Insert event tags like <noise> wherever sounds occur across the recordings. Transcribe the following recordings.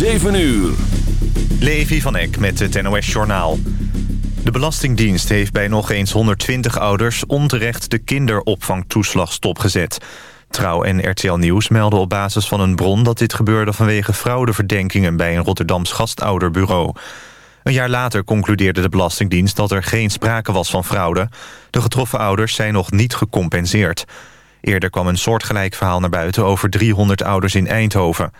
7 uur. Levi van Eck met het NOS-journaal. De Belastingdienst heeft bij nog eens 120 ouders... onterecht de kinderopvangtoeslag stopgezet. Trouw en RTL Nieuws melden op basis van een bron... dat dit gebeurde vanwege fraudeverdenkingen... bij een Rotterdams gastouderbureau. Een jaar later concludeerde de Belastingdienst... dat er geen sprake was van fraude. De getroffen ouders zijn nog niet gecompenseerd. Eerder kwam een soortgelijk verhaal naar buiten... over 300 ouders in Eindhoven...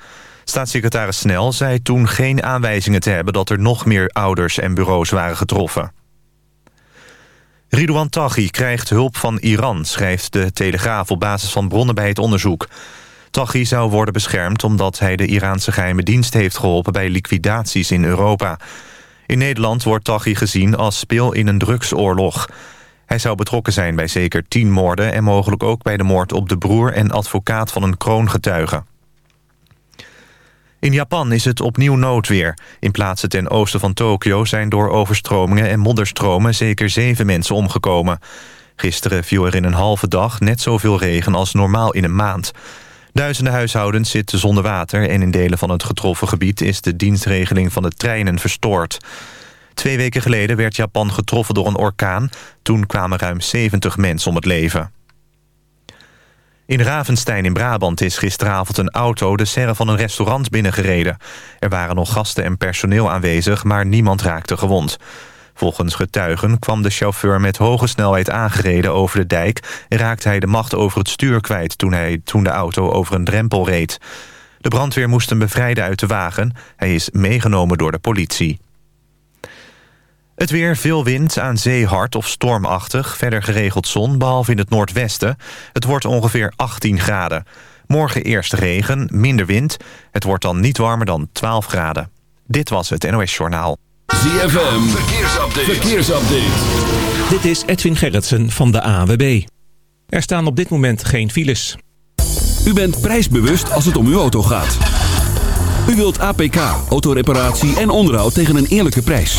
Staatssecretaris Snel zei toen geen aanwijzingen te hebben... dat er nog meer ouders en bureaus waren getroffen. Ridouan Taghi krijgt hulp van Iran, schrijft de Telegraaf... op basis van bronnen bij het onderzoek. Taghi zou worden beschermd omdat hij de Iraanse geheime dienst heeft geholpen... bij liquidaties in Europa. In Nederland wordt Taghi gezien als speel in een drugsoorlog. Hij zou betrokken zijn bij zeker tien moorden... en mogelijk ook bij de moord op de broer en advocaat van een kroongetuige. In Japan is het opnieuw noodweer. In plaatsen ten oosten van Tokio zijn door overstromingen en modderstromen zeker zeven mensen omgekomen. Gisteren viel er in een halve dag net zoveel regen als normaal in een maand. Duizenden huishoudens zitten zonder water... en in delen van het getroffen gebied is de dienstregeling van de treinen verstoord. Twee weken geleden werd Japan getroffen door een orkaan. Toen kwamen ruim 70 mensen om het leven. In Ravenstein in Brabant is gisteravond een auto de serre van een restaurant binnengereden. Er waren nog gasten en personeel aanwezig, maar niemand raakte gewond. Volgens getuigen kwam de chauffeur met hoge snelheid aangereden over de dijk... en raakte hij de macht over het stuur kwijt toen, hij, toen de auto over een drempel reed. De brandweer moest hem bevrijden uit de wagen. Hij is meegenomen door de politie. Het weer, veel wind, aan zee hard of stormachtig. Verder geregeld zon, behalve in het noordwesten. Het wordt ongeveer 18 graden. Morgen eerst regen, minder wind. Het wordt dan niet warmer dan 12 graden. Dit was het NOS Journaal. ZFM, verkeersupdate. verkeersupdate. Dit is Edwin Gerritsen van de AWB. Er staan op dit moment geen files. U bent prijsbewust als het om uw auto gaat. U wilt APK, autoreparatie en onderhoud tegen een eerlijke prijs.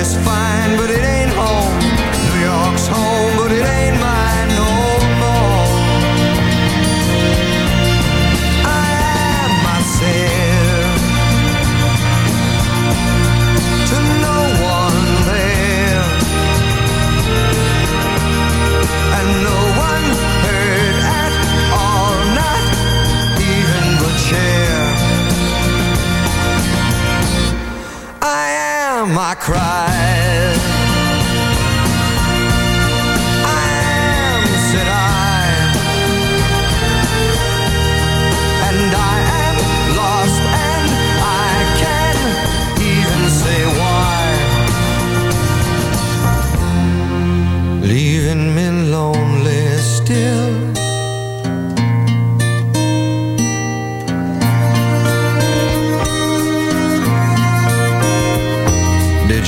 LA's fine, but it ain't cry.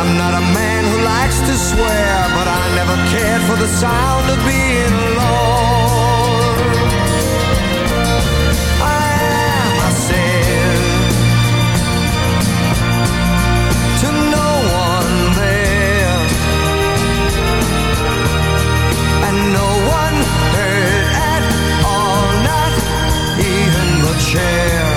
I'm not a man who likes to swear, but I never cared for the sound of being alone. I am, said, to no one there, and no one heard at all, not even the chair.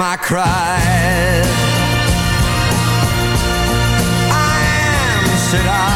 my cries I am, said I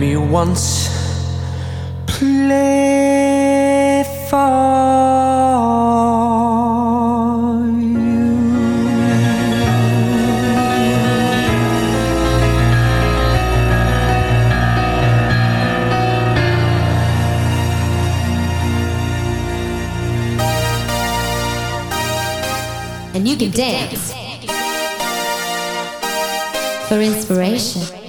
me once play for you. And you can dance for inspiration.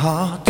heart.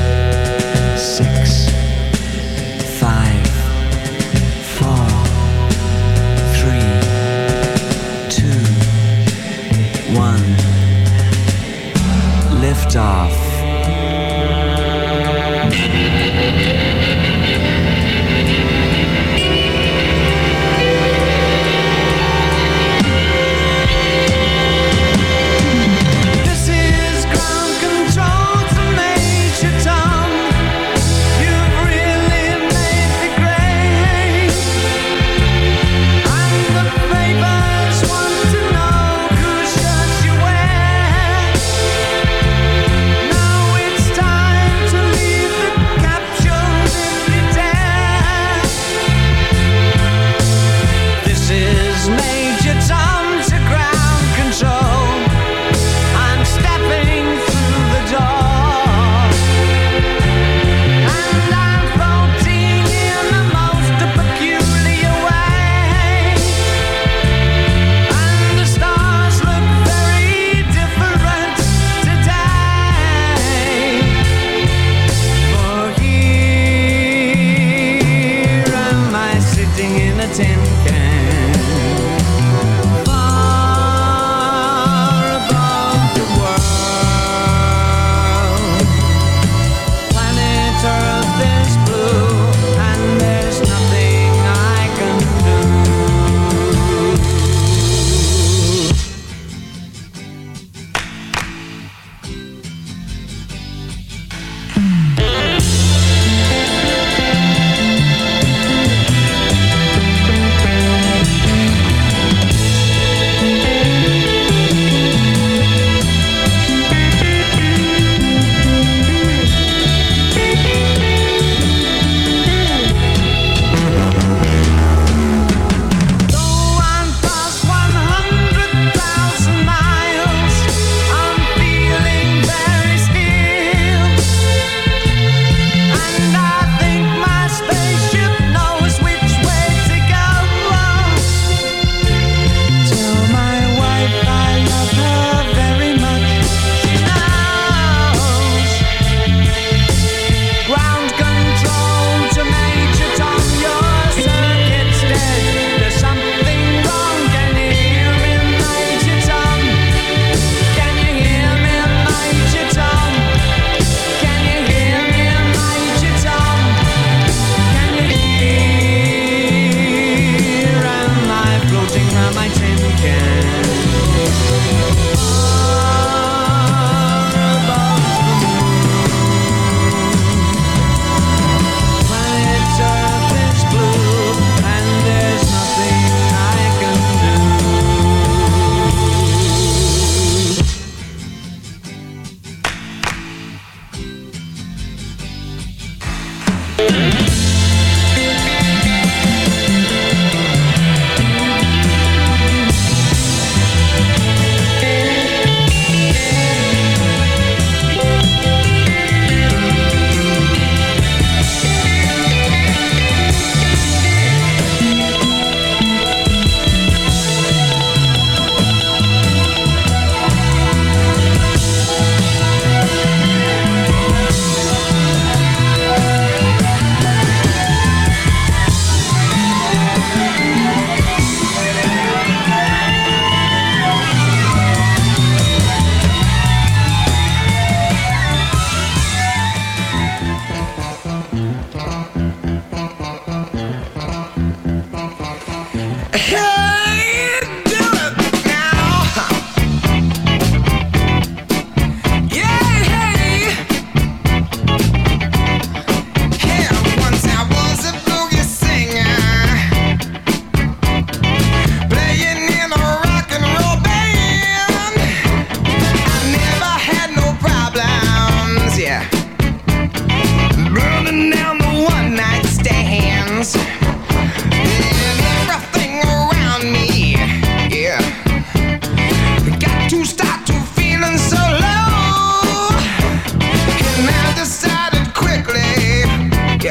Staff.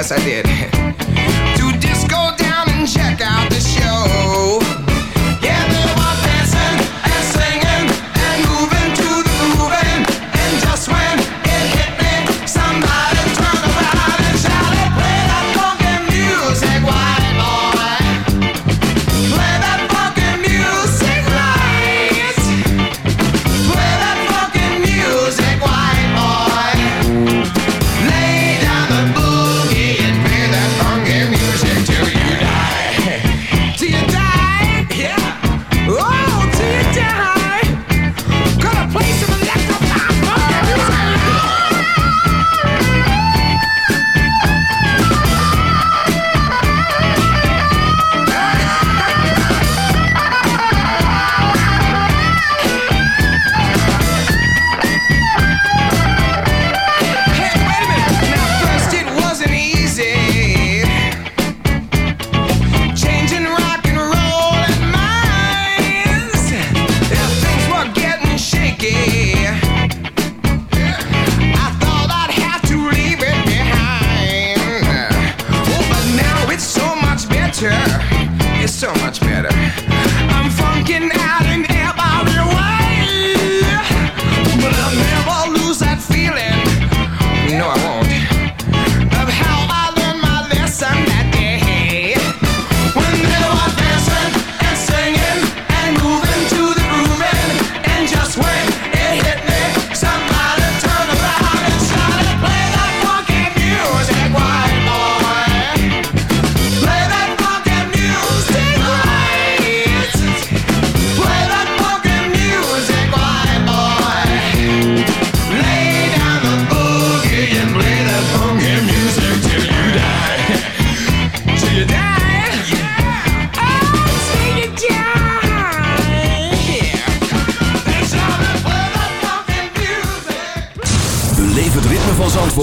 yes I did. <laughs> to disco down and check out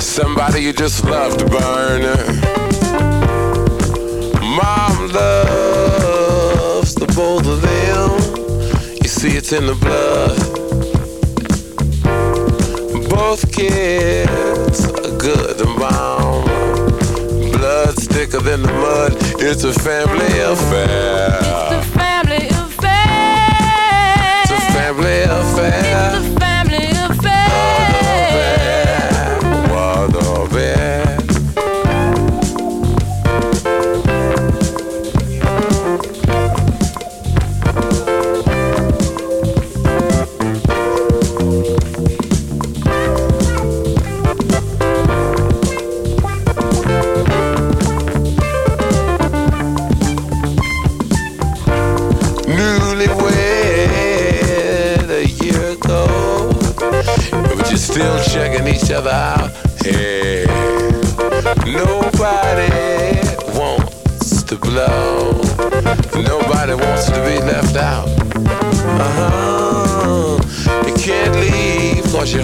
somebody you just love to burn. Mom loves the both of them. You see, it's in the blood. Both kids are good and bound. Blood's thicker than the mud. It's a. Family affair.